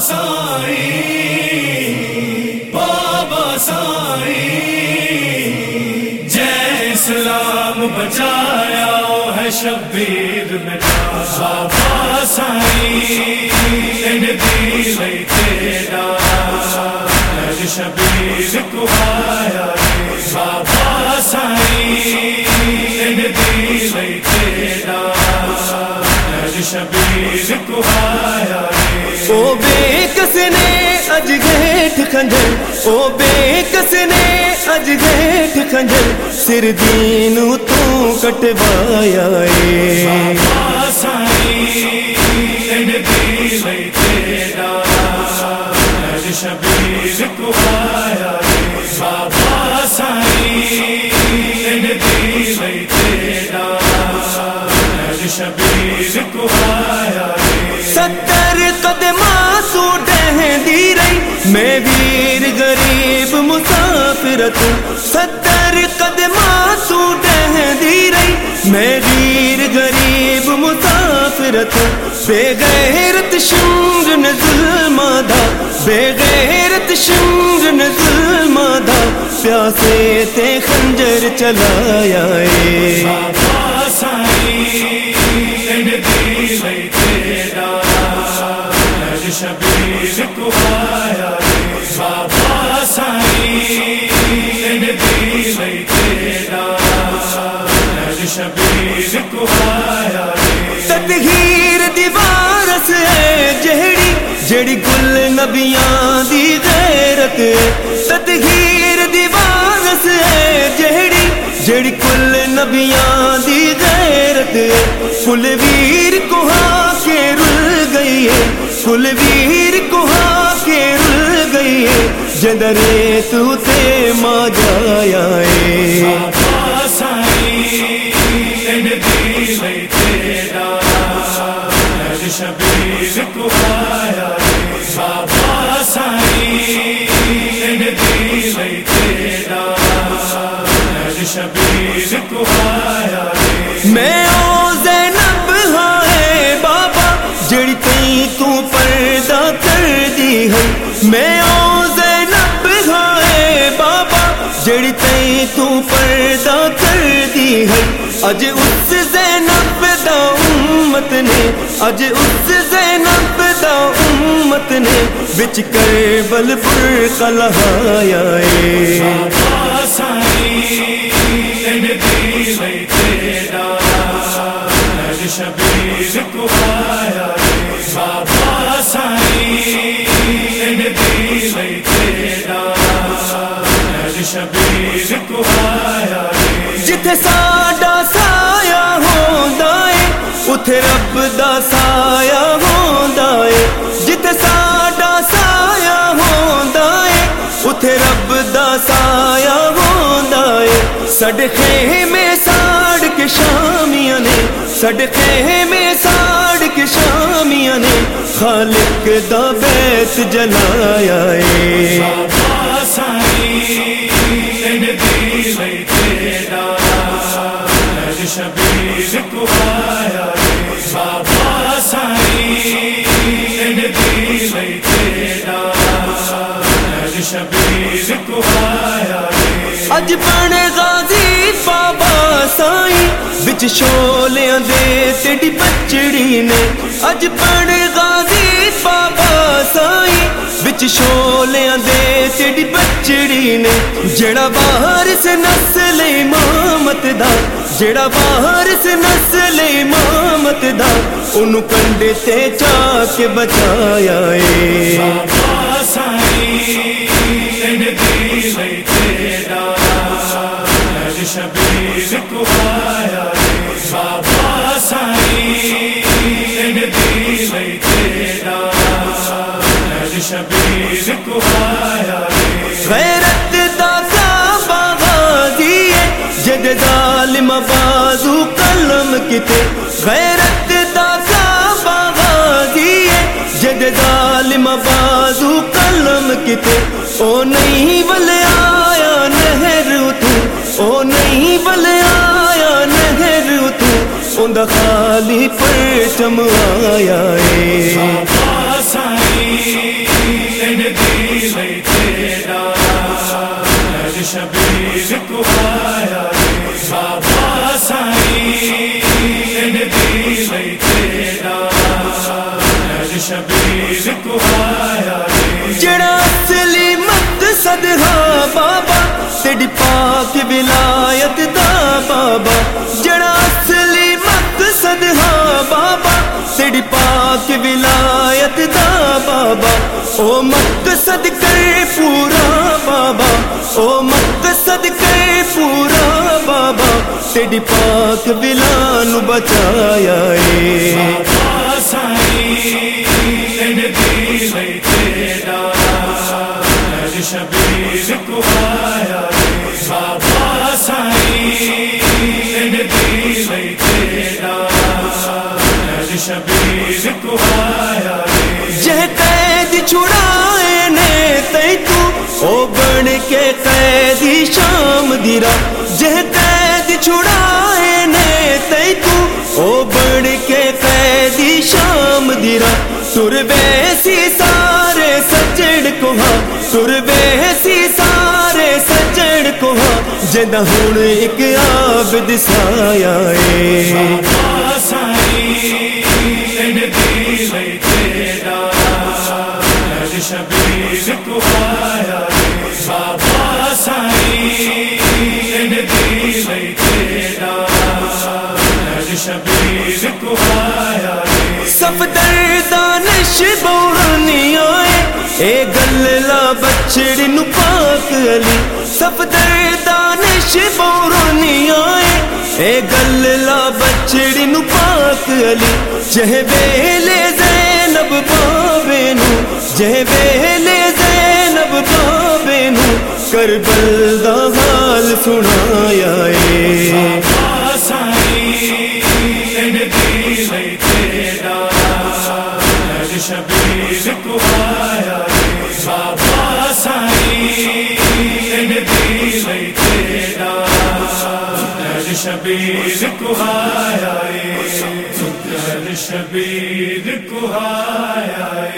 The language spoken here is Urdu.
سائی بابا سائی جے اسلام بچایا ہے شبیر میں بابا سائی تیرا شبیر کو او بے کس نے اج گھیٹ کھنجر او بے کس نے اج گھیٹ کھنجر سر دین تو کٹوایا اے۔ شبیر کو آیا ستر قدماں تو ڈہندی رہی۔ میں ویر غریب مسافرت ستر قدماں تو ڈہندی رہی۔ میں ویر غریب مسافرت بے غیرت شنگ نے ظلمہ بے غیرت شنگ نے ظلمہ دا۔ پیاسے تے خنجر چلایا اے۔ شبیر کو آیا تدہیر دیوار سے جہڑی جڑی گل نبیاں دی غیرت تدہیر دیوار سے جہڑی جڑی گل نبیاں دی غیرت کل ویر کوہا کے رل گئی ہے کل ویر کوہا کے رل گئی ہے جدرے تو تے ماں جایا ہے شبیر کو آیا میں او زینب ہائے بابا جڑی تئی تو پردہ کر دی ہے۔ میں او زینب ہائے بابا جڑی تئی تو پردہ کر دی ہے۔ اج اس زینب دا امت نے، اج اس زینب دا امت نے وچ کربل پر قلہایا اے شبیر کو آیا جتھے ساڈا سایہ ہوندا اے اوتھے رب دا سایہ ہوندا اے جتھے ساڈا سایہ ہوندا اے اوتھے رب دا سایہ ہوندا اے سڈے خیمے ساڑ کے شامیاں نے سڈے خیمے ساڑ کے شامیاں نے خالق دا بیت جلایا اے اج بن غازی بابا سائی بچ شولیاں دے تیڈی بچڑی نے اج بن غازی بابا سائی بچ شولیاں دے تیڈی بچڑی نے جڑا وارث نسل امامت دا جڑا وارث نسل امامت دا اونوں کنڈے تے چا شبیر کو آیا غیرت دا باغازی ہے، جد ظالم بازو قلم کتے۔ غیرت دا باغازی ہے، جد ظالم بازو قلم کتے۔ او نہیں بل آیا نہر تو او نہیں بل آیا نہر تو اون خالی پرچم آیا اے تیری پاک بلان بچایا اے شبیر کو آیا بابا شبیر کو آیا جہ قید چھڑائے نے تو او بن کے قیدی شام دیرا ہاں جدہ ایک عابد سایا اے۔ شبیر کو آیا بابا شبیر کو آیا سب دردانش بورانی آئے اے گللا بچڑ نو پاک علی۔ سب دردانش بورانی آئے۔ اے گللا بچڑی نو پاک علی۔ جہ بیلے زینب بابے نو۔ جہ بیلے زینب بابے نو۔ کربل دا حال سنایا اے۔ شبیر کو آیا شبیر کو آیا